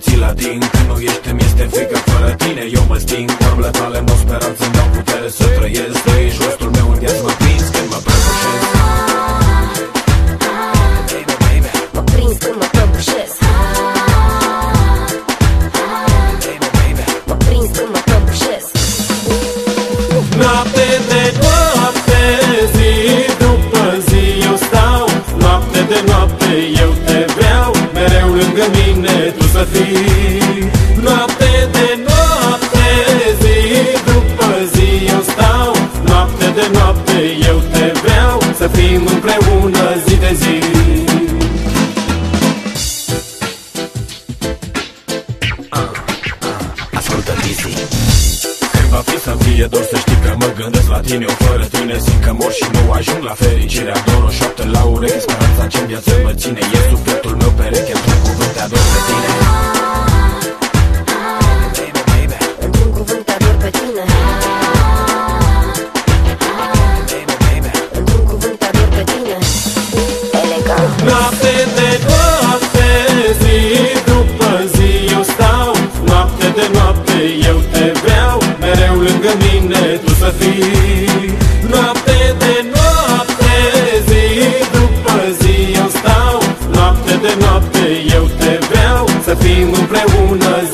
ating. Când nu ești mi este frică fără tine Eu mă sting, orbele tale mă speranță Îmi dau putere să trăiesc. Tu ești rostul meu în viață Mă prins când mă prăbușesc. Baby, baby, Mă prins când mă prăbușesc. Baby, baby Mă prins când mă prăbușesc. Noapte de noapte, Mereu lângă mine tu să fii. Noapte de noapte, zi după zi eu stau. Noapte de noapte eu te vreau Să fim împreună zi de zi. Ascultă Lizzy Când va fi să fie dor să știi că mă gândesc la tine Eu fără tine simt că mor și nu ajung la fericirea Doar o șoaptă la urechi Speranța ce-n viață mă ține E sufletul meu Noapte de noapte, zi după zi eu stau. Noapte de noapte eu te vreau Mereu lângă mine tu să fii. Noapte de noapte, zi după zi eu stau. Noapte de noapte eu te vreau Să fim împreună zi de zi